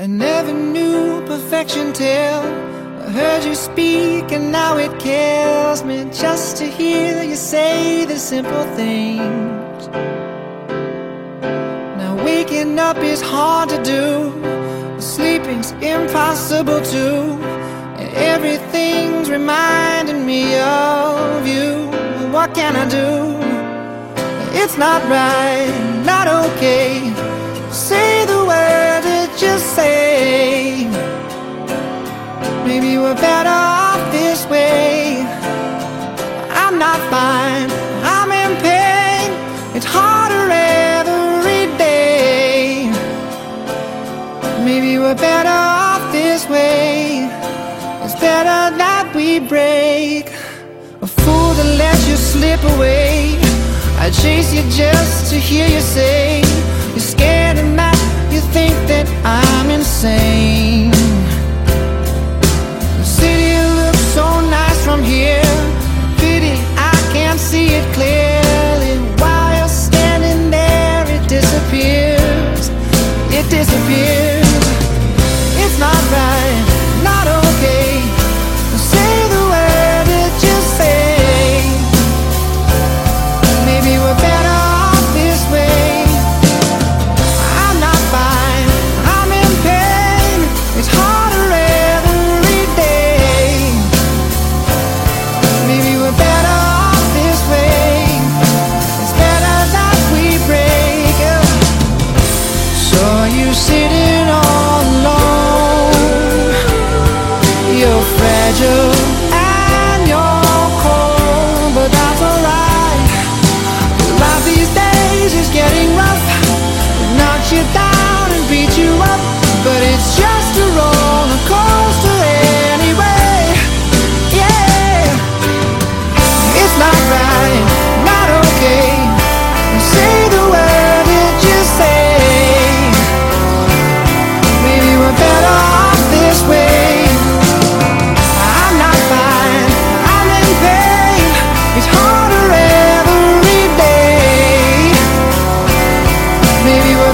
I never knew perfection till I heard you speak, and now it kills me just to hear you say the simple things. Now, waking up is hard to do, sleeping's impossible too, and everything's reminding me of you. What can I do? It's not right, Maybe we're better off this way. I'm not fine, I'm in pain. It's harder every day. Maybe we're better off this way. It's better that we break. A fool that lets you slip away. I chase you just to hear you say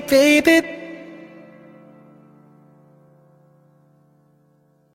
baby